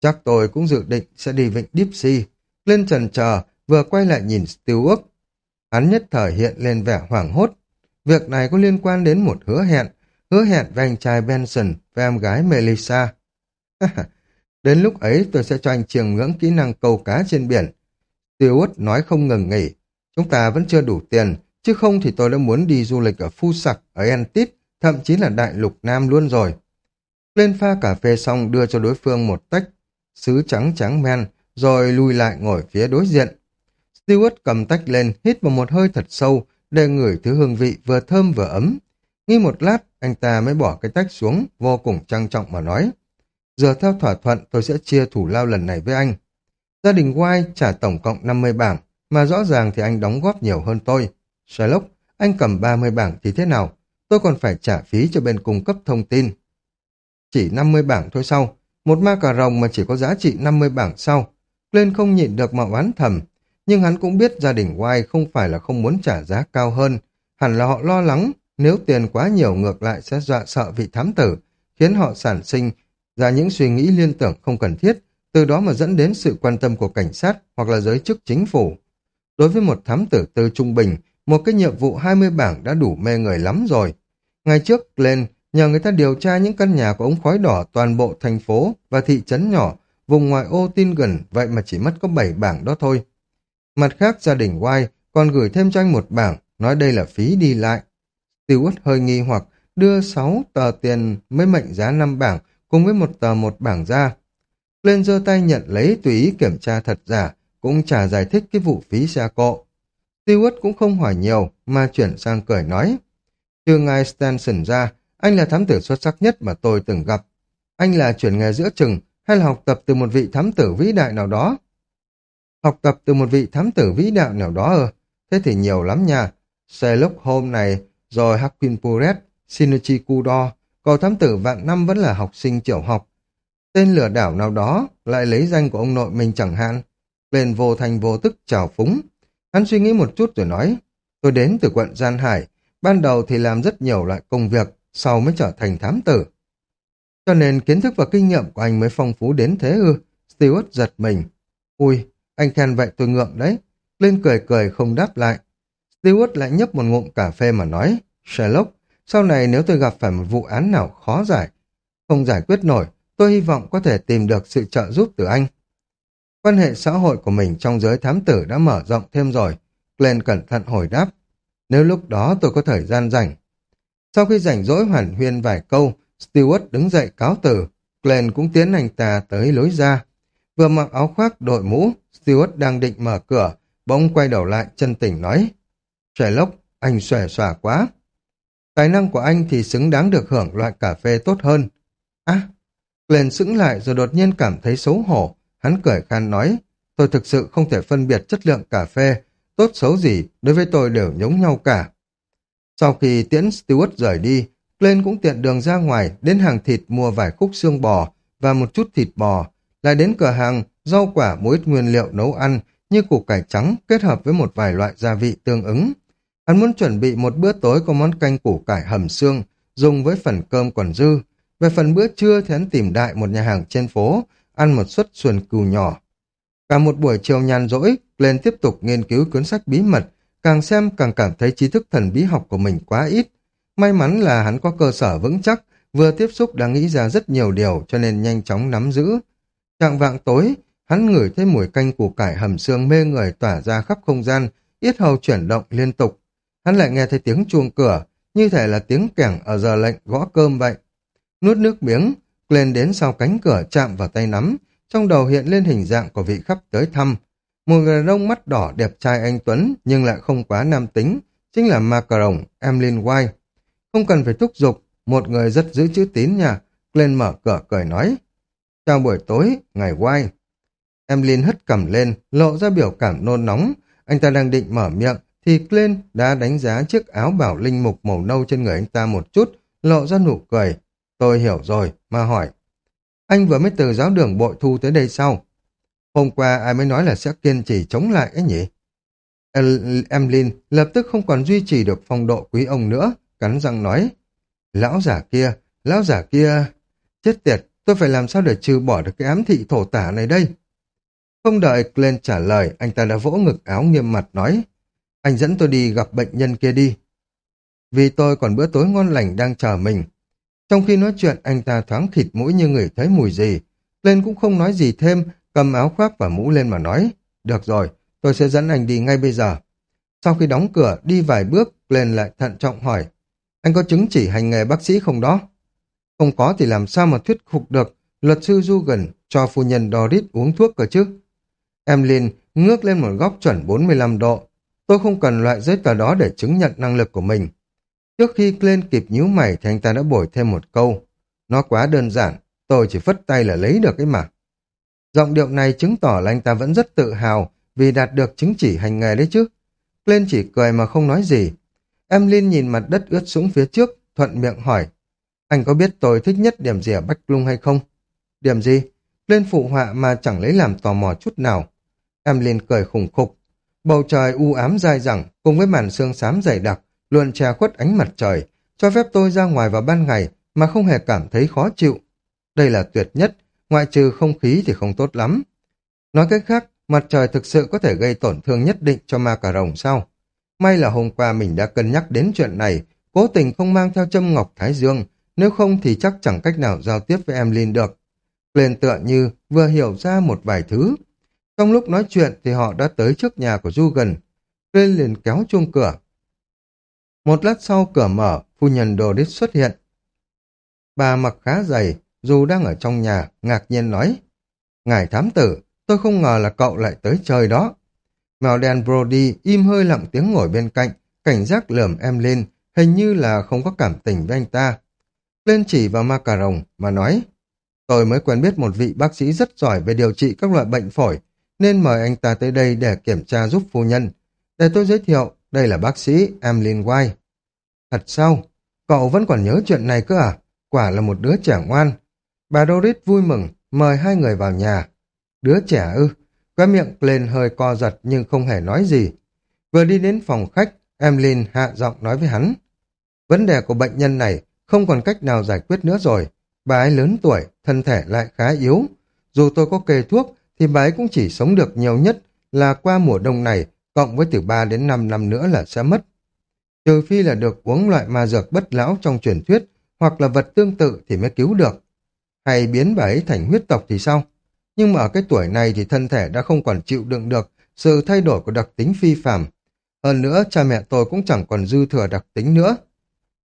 Chắc tôi cũng dự định sẽ đi vịnh Dipsy. Lên trần chờ, vừa quay lại nhìn Stewart. Hắn nhất thời hiện lên vẻ hoảng hốt. Việc này có liên quan đến một hứa hẹn, hứa hẹn với anh trai Benson và em gái Melissa. Đến lúc ấy tôi sẽ cho anh chiêm ngưỡng kỹ năng câu cá trên biển. Stewart nói không ngừng nghỉ. Chúng ta vẫn chưa đủ tiền, chứ không thì tôi đã muốn đi du lịch ở Phu Sặc, ở Antit, thậm chí là Đại Lục Nam luôn rồi. Lên pha cà phê xong đưa cho đối phương một tách sứ trắng trắng men, rồi lùi lại ngồi phía đối diện. Stewart cầm tách lên, hít vào một hơi thật sâu, để ngửi thứ hương vị vừa thơm vừa ấm. Nghi một lát, anh ta mới bỏ cái tách xuống, vô cùng trang trọng mà nói. Giờ theo thỏa thuận tôi sẽ chia thủ lao lần này với anh. Gia đình White trả tổng cộng 50 bảng, mà rõ ràng thì anh đóng góp nhiều hơn tôi. Sherlock, anh cầm 30 bảng thì thế nào? Tôi còn phải trả phí cho bên cung cấp thông tin. Chỉ 50 bảng thôi sau, một ma cà rồng mà chỉ có giá trị 50 bảng sau. Lên không nhịn được mà oán thầm, nhưng hắn cũng biết gia đình White không phải là không muốn trả giá cao hơn, hẳn là họ lo lắng nếu tiền quá nhiều ngược lại sẽ dọa sợ vị thám tử, khiến họ sản sinh ra những suy nghĩ liên tưởng không cần thiết, từ đó mà dẫn đến sự quan tâm của cảnh sát hoặc là giới chức chính phủ. Đối với một thám tử tư trung bình, một cái nhiệm vụ 20 bảng đã đủ mê người lắm rồi. Ngày trước lên, nhờ người ta điều tra những căn nhà của ống khói đỏ toàn bộ thành phố và thị trấn nhỏ, vùng ngoại ô tin gần, vậy mà chỉ mất có 7 bảng đó thôi. Mặt khác, gia đình White còn gửi thêm cho anh một bảng, nói đây là phí đi lại. Stewart hơi nghi hoặc đưa 6 tờ tiền mới mệnh giá 5 bảng cùng với một tờ một bảng ra. Lên giơ tay nhận lấy tùy ý kiểm tra thật giả, cũng chả giải thích cái vụ phí xe cộ. Stewart cũng không hỏi nhiều, mà chuyển sang cười nói. Trừ ngài Stanson ra, anh là thám tử xuất sắc nhất mà tôi từng gặp. Anh là chuyển nghề giữa chừng, hay là học tập từ một vị thám tử vĩ đại nào đó? Học tập từ một vị thám tử vĩ đại nào đó ơ, thế thì nhiều lắm nha. Sherlock Holmes này, rồi Hakim Puret, Shinichi Kudo, cậu thám tử vạn năm vẫn là học sinh tiểu học. Tên lừa đảo nào đó lại lấy danh của ông nội mình chẳng hạn. Lên vô thành vô tức trào phúng. Hắn suy nghĩ một chút rồi nói, tôi đến từ quận Gian Hải, ban đầu thì làm rất nhiều loại công việc, sau mới trở thành thám tử. Cho nên kiến thức và kinh nghiệm của anh mới phong phú đến thế ư. Stewart giật mình. Ui, anh khen vậy tôi ngượng đấy. Lên cười cười không đáp lại. Stewart lại nhấp một ngụm cà phê mà nói. Sherlock, sau này nếu tôi gặp phải một vụ án nào khó giải, không giải quyết nổi, tôi hy vọng có thể tìm được sự trợ giúp từ anh. Quan hệ xã hội của mình trong giới thám tử đã mở rộng thêm rồi. Glenn cẩn thận hồi đáp. Nếu lúc đó tôi có thời gian rảnh. Sau khi rảnh rỗi hoàn huyên vài câu, Stewart đứng dậy cáo từ. Glenn cũng tiến anh ta tới lối ra. Vừa mặc áo khoác đội mũ, Stewart đang định mở cửa, bỗng quay đầu lại chân tỉnh nói. Sherlock, anh xòe xòa quá. Tài năng của anh thì xứng đáng được hưởng loại cà phê tốt hơn. À, Glenn sững lại rồi đột nhiên cảm thấy xấu hổ. Hắn cười khan nói, tôi thực sự không thể phân biệt chất lượng cà phê, tốt xấu gì đối với tôi đều nhống nhau cả. Sau khi tiễn Stewart rời đi, Glenn cũng tiện đường ra ngoài đến hàng thịt mua vài khúc xương bò và một chút thịt bò, lại đến cửa hàng rau quả muối nguyên liệu nấu ăn như củ cải trắng kết hợp với một vài loại gia vị tương ứng. Hắn muốn chuẩn bị một bữa tối có món canh củ cải hầm xương, dùng với phần cơm còn dư. Về phần bữa trưa thì hắn tìm đại một nhà hàng trên phố, ăn một suất xuân cừu nhỏ. Cả một buổi chiều nhàn rỗi, lên tiếp tục nghiên cứu cuốn sách bí mật, càng xem càng cảm thấy trí thức thần bí học của mình quá ít. May mắn là hắn có cơ sở vững chắc, vừa tiếp xúc đã nghĩ ra rất nhiều điều cho nên nhanh chóng nắm giữ. Trạng vạng tối, hắn ngửi thấy mùi canh củ cải hầm xương mê người tỏa ra khắp không gian, yết hầu chuyển động liên tục. Hắn lại nghe thấy tiếng chuông cửa, như thể là tiếng kẻng ở giờ lệnh gõ cơm vậy. Nuốt nước miếng, lên đến sau cánh cửa chạm vào tay nắm, trong đầu hiện lên hình dạng của vị khách tới thăm. Một người đàn ông mắt đỏ đẹp trai anh Tuấn nhưng lại không quá nam tính, chính là Macaron, Emlyn White. Không cần phải thúc giục, một người rất giữ chữ tín nhà Glenn mở cửa cười nói. Chào buổi tối, ngày White. Emlyn hất cầm lên, lộ ra biểu cảm nôn nóng. Anh ta đang định mở miệng, thì Glenn đã đánh giá chiếc áo bảo linh mục màu nâu trên người anh ta một chút, lộ ra nụ cười. Tôi hiểu rồi, mà hỏi. Anh vừa mới từ giáo đường bội thu tới đây sau. Hôm qua ai mới nói là sẽ kiên trì chống lại ấy nhỉ? Emlyn lập tức không còn duy trì được phong độ quý ông nữa, cắn răng nói. Lão giả kia, lão giả kia... Chết tiệt, tôi phải làm sao để trừ bỏ được cái ám thị thổ tả này đây? Không đợi Glenn trả lời, anh ta đã vỗ ngực áo nghiêm mặt nói. Anh dẫn tôi đi gặp bệnh nhân kia đi. Vì tôi còn bữa tối ngon lành đang chờ mình. Trong khi nói chuyện, anh ta thoáng khịt mũi như người thấy mùi gì. Lên cũng không nói gì thêm, cầm áo khoác và mũ lên mà nói. Được rồi, tôi sẽ dẫn anh đi ngay bây giờ. Sau khi đóng cửa, đi vài bước, lên lại thận trọng hỏi. Anh có chứng chỉ hành nghề bác sĩ không đó? Không có thì làm sao mà thuyết phục được luật sư Dugan cho phu nhân Doris uống thuốc cơ chứ? Emlyn ngước lên một góc chuẩn 45 độ. Tôi không cần loại giấy tờ đó để chứng nhận năng lực của mình. Trước khi lên kịp nhíu mày thì anh ta đã bổi thêm một câu. Nó quá đơn giản, tôi chỉ phất tay là lấy được cái mà. Giọng điệu này chứng tỏ là anh ta vẫn rất tự hào vì đạt được chứng chỉ hành nghề đấy chứ. Lên chỉ cười mà không nói gì. Em Linh nhìn mặt đất ướt sũng phía trước, thuận miệng hỏi. Anh có biết tôi thích nhất điểm gì ở Bách Lung hay không? Điểm gì? Lên phụ họa mà chẳng lấy làm tò mò chút nào. Em Linh cười khủng khục. Bầu trời u ám dai dẳng cùng với màn sương xám dày đặc luôn che khuất ánh mặt trời, cho phép tôi ra ngoài vào ban ngày mà không hề cảm thấy khó chịu. Đây là tuyệt nhất, ngoại trừ không khí thì không tốt lắm. Nói cách khác, mặt trời thực sự có thể gây tổn thương nhất định cho ma cà rồng sao? May là hôm qua mình đã cân nhắc đến chuyện này, cố tình không mang theo châm ngọc Thái Dương, nếu không thì chắc chẳng cách nào giao tiếp với em Linh được. Lên tựa như vừa hiểu ra một vài thứ. Trong lúc nói chuyện thì họ đã tới trước nhà của Dugan. Lên liền kéo chuông cửa. Một lát sau cửa mở, phu nhân đồ đít xuất hiện. Bà mặc khá dày, dù đang ở trong nhà, ngạc nhiên nói. Ngài thám tử, tôi không ngờ là cậu lại tới chơi đó. Mèo đen Brody im hơi lặng tiếng ngồi bên cạnh, cảnh giác lườm em lên, hình như là không có cảm tình với anh ta. Lên chỉ vào ma cà rồng mà nói, tôi mới quen biết một vị bác sĩ rất giỏi về điều trị các loại bệnh phổi, nên mời anh ta tới đây để kiểm tra giúp phu nhân. Để tôi giới thiệu, đây là bác sĩ Emlyn White. Thật sao? Cậu vẫn còn nhớ chuyện này cơ à? Quả là một đứa trẻ ngoan. Bà Doris vui mừng, mời hai người vào nhà. Đứa trẻ ư? Cái miệng lên hơi co giật nhưng không hề nói gì. Vừa đi đến phòng khách, Emlyn hạ giọng nói với hắn. Vấn đề của bệnh nhân này không còn cách nào giải quyết nữa rồi. Bà ấy lớn tuổi, thân thể lại khá yếu. Dù tôi có kê thuốc, thì bà ấy cũng chỉ sống được nhiều nhất là qua mùa đông này, cộng với từ 3 đến 5 năm nữa là sẽ mất. Trừ phi là được uống loại ma dược bất lão trong truyền thuyết, hoặc là vật tương tự thì mới cứu được. Hay biến bà ấy thành huyết tộc thì sao? Nhưng mà ở cái tuổi này thì thân thể đã không còn chịu đựng được sự thay đổi của đặc tính phi phàm. Hơn nữa, cha mẹ tôi cũng chẳng còn dư thừa đặc tính nữa.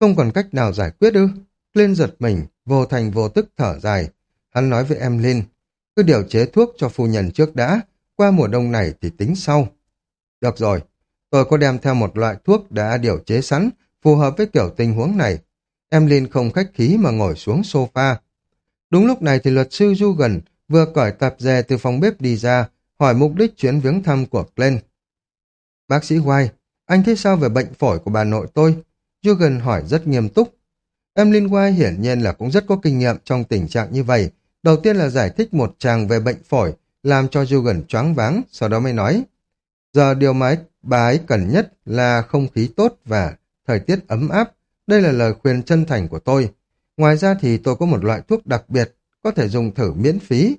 Không còn cách nào giải quyết ư? Lên giật mình, vô thành vô tức thở dài. Hắn nói với em Linh, cứ điều chế thuốc cho phu nhân trước đã, qua mùa đông này thì tính sau. Được rồi, tôi có đem theo một loại thuốc đã điều chế sẵn, phù hợp với kiểu tình huống này. Em Linh không khách khí mà ngồi xuống sofa. Đúng lúc này thì luật sư Du gần vừa cởi tạp dề từ phòng bếp đi ra, hỏi mục đích chuyến viếng thăm của Glenn. Bác sĩ White, anh thấy sao về bệnh phổi của bà nội tôi? Jurgen hỏi rất nghiêm túc. Em linh White hiển nhiên là cũng rất có kinh nghiệm trong tình trạng như vậy. Đầu tiên là giải thích một chàng về bệnh phổi, làm cho Jugen choáng váng, sau đó mới nói. Giờ điều mà bà ấy cần nhất là không khí tốt và thời tiết ấm áp. Đây là lời khuyên chân thành của tôi. Ngoài ra thì tôi có một loại thuốc đặc biệt có thể dùng thử miễn phí.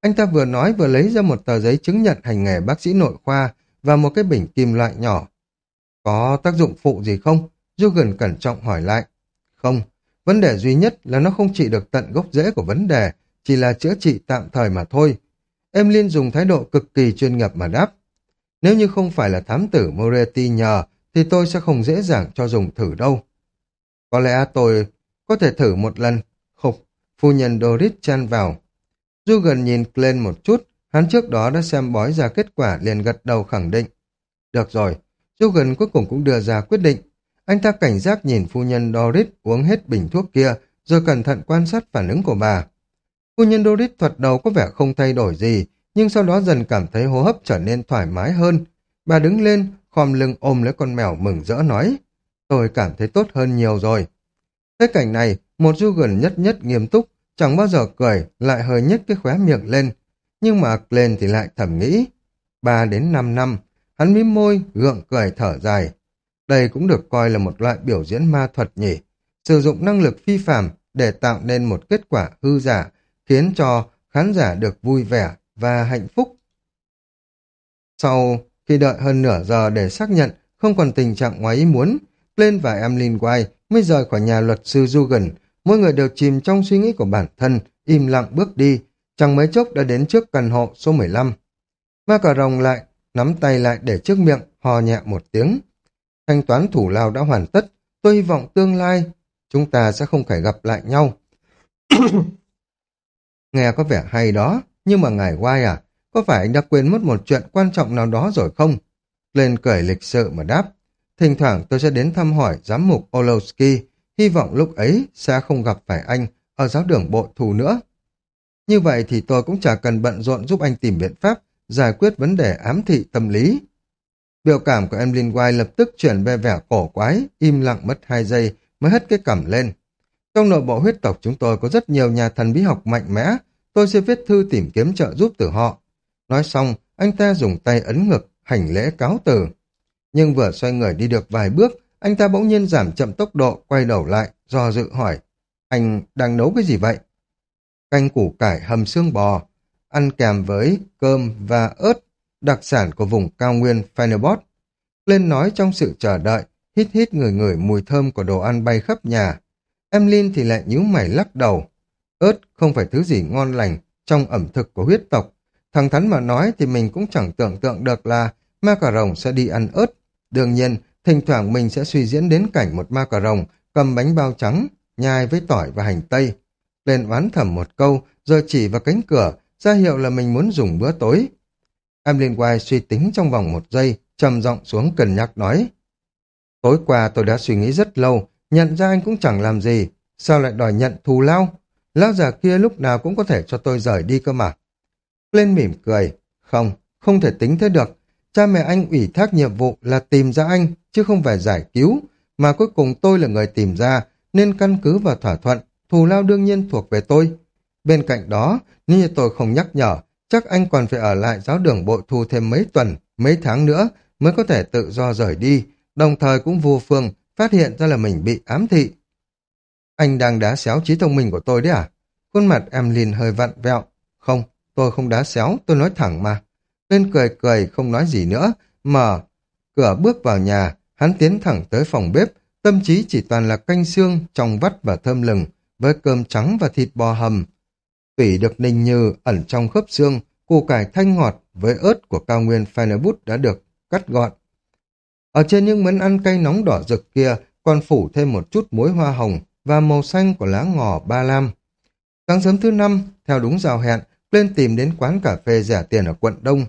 Anh ta vừa nói vừa lấy ra một tờ giấy chứng nhận hành nghề bác sĩ nội khoa và một cái bình kim loại nhỏ. Có tác dụng phụ gì không? Jugen cẩn trọng hỏi lại. Không, vấn đề duy nhất là nó không trị được tận gốc rễ của vấn đề, chỉ là chữa trị tạm thời mà thôi. em liên dùng thái độ cực kỳ chuyên nghiệp mà đáp. Nếu như không phải là thám tử Moretti nhờ, thì tôi sẽ không dễ dàng cho dùng thử đâu. Có lẽ tôi có thể thử một lần. Khục, Phu nhân Doris chen vào. Dugan nhìn lên một chút, hắn trước đó đã xem bói ra kết quả liền gật đầu khẳng định. Được rồi, Dugan cuối cùng cũng đưa ra quyết định. Anh ta cảnh giác nhìn phu nhân Doris uống hết bình thuốc kia, rồi cẩn thận quan sát phản ứng của bà. Phu nhân Doris thuật đầu có vẻ không thay đổi gì, nhưng sau đó dần cảm thấy hô hấp trở nên thoải mái hơn. Bà đứng lên, khom lưng ôm lấy con mèo mừng rỡ nói. Tôi cảm thấy tốt hơn nhiều rồi. Tới cảnh này, một du gần nhất nhất nghiêm túc, chẳng bao giờ cười, lại hơi nhếch cái khóe miệng lên. Nhưng mà lên thì lại thầm nghĩ. Ba đến năm năm, hắn mím môi, gượng cười thở dài. Đây cũng được coi là một loại biểu diễn ma thuật nhỉ. Sử dụng năng lực phi phàm để tạo nên một kết quả hư giả, khiến cho khán giả được vui vẻ và hạnh phúc. Sau khi đợi hơn nửa giờ để xác nhận không còn tình trạng ngoài ý muốn, lên và Emlyn White mới rời khỏi nhà luật sư Dugan, mỗi người đều chìm trong suy nghĩ của bản thân, im lặng bước đi, chẳng mấy chốc đã đến trước căn hộ số 15. Ma cà rồng lại, nắm tay lại để trước miệng, hò nhẹ một tiếng. Thanh toán thủ lao đã hoàn tất, tôi hy vọng tương lai chúng ta sẽ không phải gặp lại nhau. Nghe có vẻ hay đó, nhưng mà ngài White à, có phải anh đã quên mất một chuyện quan trọng nào đó rồi không? Lên cười lịch sự mà đáp. Thỉnh thoảng tôi sẽ đến thăm hỏi giám mục Olowski, hy vọng lúc ấy sẽ không gặp phải anh ở giáo đường bộ thù nữa. Như vậy thì tôi cũng chả cần bận rộn giúp anh tìm biện pháp giải quyết vấn đề ám thị tâm lý. Biểu cảm của Emlyn White lập tức chuyển về vẻ cổ quái, im lặng mất hai giây mới hất cái cằm lên. Trong nội bộ huyết tộc chúng tôi có rất nhiều nhà thần bí học mạnh mẽ, tôi sẽ viết thư tìm kiếm trợ giúp từ họ. Nói xong, anh ta dùng tay ấn ngực, hành lễ cáo từ. Nhưng vừa xoay người đi được vài bước, anh ta bỗng nhiên giảm chậm tốc độ, quay đầu lại, do dự hỏi. Anh đang nấu cái gì vậy? Canh củ cải hầm xương bò, ăn kèm với cơm và ớt, đặc sản của vùng cao nguyên Fenerbot. Lên nói trong sự chờ đợi, hít hít người người mùi thơm của đồ ăn bay khắp nhà. Emlyn thì lại nhíu mày lắc đầu. Ớt không phải thứ gì ngon lành trong ẩm thực của huyết tộc. Thằng Thắn mà nói thì mình cũng chẳng tưởng tượng được là ma cà rồng sẽ đi ăn ớt. Đương nhiên, thỉnh thoảng mình sẽ suy diễn đến cảnh một ma cà rồng cầm bánh bao trắng, nhai với tỏi và hành tây. Lên oán thầm một câu, rồi chỉ vào cánh cửa, ra hiệu là mình muốn dùng bữa tối. Emlyn White suy tính trong vòng một giây, trầm giọng xuống cân nhắc nói. Tối qua tôi đã suy nghĩ rất lâu, nhận ra anh cũng chẳng làm gì, sao lại đòi nhận thù lao? Lão già kia lúc nào cũng có thể cho tôi rời đi cơ mà. Lên mỉm cười, không, không thể tính thế được. Cha mẹ anh ủy thác nhiệm vụ là tìm ra anh, chứ không phải giải cứu, mà cuối cùng tôi là người tìm ra, nên căn cứ vào thỏa thuận, thù lao đương nhiên thuộc về tôi. Bên cạnh đó, nếu như tôi không nhắc nhở, chắc anh còn phải ở lại giáo đường bội thu thêm mấy tuần, mấy tháng nữa mới có thể tự do rời đi, đồng thời cũng vô phương phát hiện ra là mình bị ám thị. Anh đang đá xéo trí thông minh của tôi đấy à? Khuôn mặt em Emlyn hơi vặn vẹo. Không, tôi không đá xéo, tôi nói thẳng mà. Lên cười cười, không nói gì nữa, mở cửa bước vào nhà, hắn tiến thẳng tới phòng bếp, tâm trí chỉ toàn là canh xương, trong vắt và thơm lừng, với cơm trắng và thịt bò hầm. Tủy được ninh như ẩn trong khớp xương, củ cải thanh ngọt với ớt của cao nguyên Firebut đã được cắt gọn. Ở trên những món ăn cay nóng đỏ rực kia còn phủ thêm một chút muối hoa hồng và màu xanh của lá ngò ba lam. Sáng sớm thứ năm, theo đúng giao hẹn, lên tìm đến quán cà phê rẻ tiền ở quận Đông.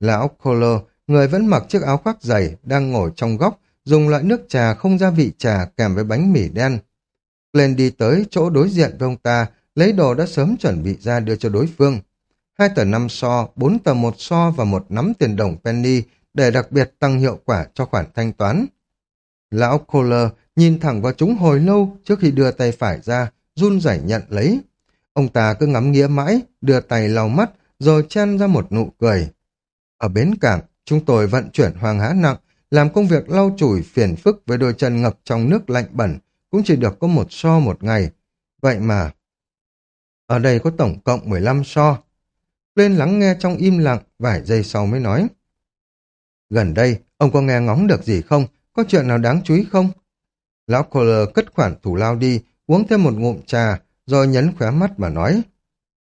Lão Kohler, người vẫn mặc chiếc áo khoác dày, đang ngồi trong góc, dùng loại nước trà không gia vị trà kèm với bánh mì đen. Lên đi tới chỗ đối diện với ông ta, lấy đồ đã sớm chuẩn bị ra đưa cho đối phương. Hai tờ năm so, bốn tờ một so và một nắm tiền đồng penny để đặc biệt tăng hiệu quả cho khoản thanh toán. Lão Kohler nhìn thẳng vào chúng hồi lâu trước khi đưa tay phải ra, run rẩy nhận lấy. Ông ta cứ ngắm nghĩa mãi, đưa tay lau mắt, rồi chen ra một nụ cười. Ở bến cảng, chúng tôi vận chuyển hoàng há nặng, làm công việc lau chùi phiền phức với đôi chân ngập trong nước lạnh bẩn, cũng chỉ được có một so một ngày. Vậy mà, ở đây có tổng cộng 15 so. Lên lắng nghe trong im lặng, vài giây sau mới nói. Gần đây, ông có nghe ngóng được gì không? Có chuyện nào đáng chú ý không? Lão Kohler cất khoản thủ lao đi, uống thêm một ngụm trà, rồi nhấn khóe mắt và nói.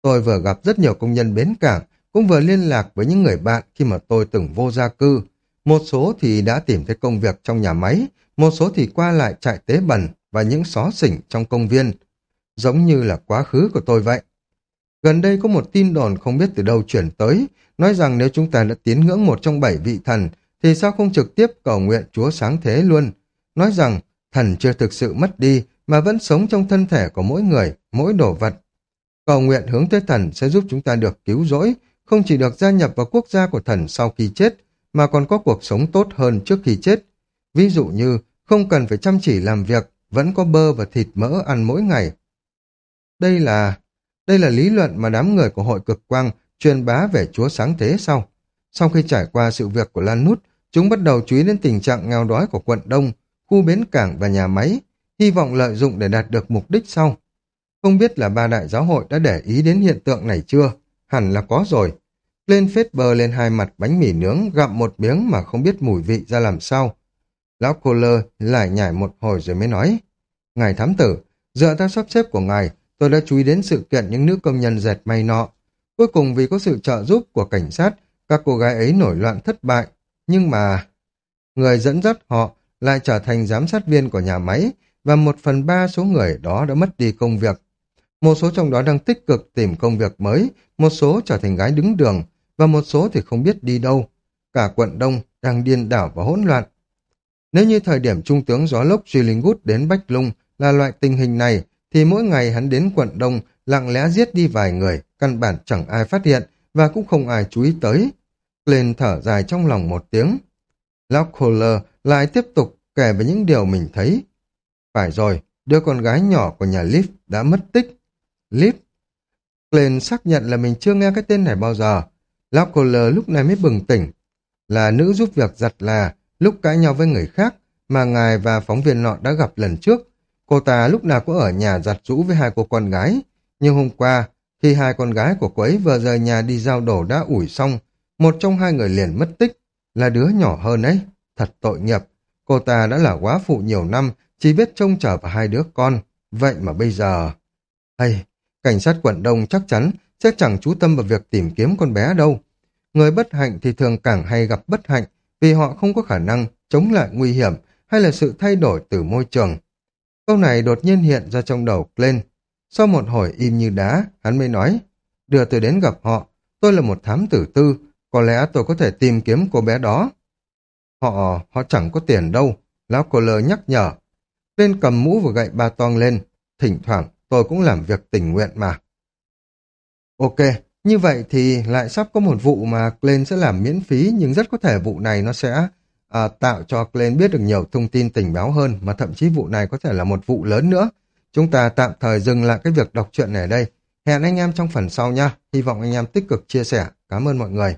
Tôi vừa gặp rất nhiều công nhân bến cảng, cũng vừa liên lạc với những người bạn khi mà tôi từng vô gia cư. Một số thì đã tìm thấy công việc trong nhà máy, một số thì qua lại trại tế bẩn và những xó xỉnh trong công viên. Giống như là quá khứ của tôi vậy. Gần đây có một tin đồn không biết từ đâu chuyển tới, nói rằng nếu chúng ta đã tiến ngưỡng một trong bảy vị thần, thì sao không trực tiếp cầu nguyện Chúa sáng thế luôn? Nói rằng thần chưa thực sự mất đi, mà vẫn sống trong thân thể của mỗi người, mỗi đồ vật. Cầu nguyện hướng tới thần sẽ giúp chúng ta được cứu rỗi, không chỉ được gia nhập vào quốc gia của thần sau khi chết, mà còn có cuộc sống tốt hơn trước khi chết. Ví dụ như không cần phải chăm chỉ làm việc, vẫn có bơ và thịt mỡ ăn mỗi ngày. Đây là đây là lý luận mà đám người của hội cực quang truyền bá về Chúa Sáng Thế sau. Sau khi trải qua sự việc của Lan Nút, chúng bắt đầu chú ý đến tình trạng nghèo đói của quận Đông, khu bến cảng và nhà máy, hy vọng lợi dụng để đạt được mục đích sau. Không biết là ba đại giáo hội đã để ý đến hiện tượng này chưa? Hẳn là có rồi. Lên phết bờ lên hai mặt bánh mì nướng, gặm một miếng mà không biết mùi vị ra làm sao. Lão cô lơ lại nhảy một hồi rồi mới nói. Ngài thám tử, dựa theo sắp xếp của ngài, tôi đã chú ý đến sự kiện những nữ công nhân dệt may nọ. Cuối cùng vì có sự trợ giúp của cảnh sát, các cô gái ấy nổi loạn thất bại. Nhưng mà... Người dẫn dắt họ lại trở thành giám sát viên của nhà máy và một phần ba số người đó đã mất đi công việc. Một số trong đó đang tích cực tìm công việc mới, một số trở thành gái đứng đường, và một số thì không biết đi đâu. Cả quận Đông đang điên đảo và hỗn loạn. Nếu như thời điểm Trung tướng Gió Lốc Duy Linh đến Bách Lung là loại tình hình này, thì mỗi ngày hắn đến quận Đông lặng lẽ giết đi vài người, căn bản chẳng ai phát hiện và cũng không ai chú ý tới. Lên thở dài trong lòng một tiếng. Lockholler lại tiếp tục kể về những điều mình thấy. Phải rồi, đứa con gái nhỏ của nhà Lip đã mất tích. Lip. Lên xác nhận là mình chưa nghe cái tên này bao giờ. Lockholler lúc này mới bừng tỉnh. Là nữ giúp việc giặt là lúc cãi nhau với người khác mà ngài và phóng viên nọ đã gặp lần trước. Cô ta lúc nào cũng ở nhà giặt rũ với hai cô con gái. Nhưng hôm qua, khi hai con gái của cô ấy vừa rời nhà đi giao đổ đã ủi xong, một trong hai người liền mất tích, là đứa nhỏ hơn ấy. Thật tội nghiệp. Cô ta đã là quá phụ nhiều năm, chỉ biết trông chờ vào hai đứa con. Vậy mà bây giờ... Hay, cảnh sát quận Đông chắc chắn sẽ chẳng chú tâm vào việc tìm kiếm con bé đâu. Người bất hạnh thì thường càng hay gặp bất hạnh vì họ không có khả năng chống lại nguy hiểm hay là sự thay đổi từ môi trường. Câu này đột nhiên hiện ra trong đầu lên. Sau một hồi im như đá, hắn mới nói, đưa tôi đến gặp họ, tôi là một thám tử tư, có lẽ tôi có thể tìm kiếm cô bé đó. Họ, họ chẳng có tiền đâu, lão cô lơ nhắc nhở. Lên cầm mũ và gậy ba toang lên, thỉnh thoảng tôi cũng làm việc tình nguyện mà. Ok, như vậy thì lại sắp có một vụ mà Glenn sẽ làm miễn phí nhưng rất có thể vụ này nó sẽ à, tạo cho Glenn biết được nhiều thông tin tình báo hơn mà thậm chí vụ này có thể là một vụ lớn nữa. Chúng ta tạm thời dừng lại cái việc đọc truyện này ở đây. Hẹn anh em trong phần sau nha. Hy vọng anh em tích cực chia sẻ. Cảm ơn mọi người.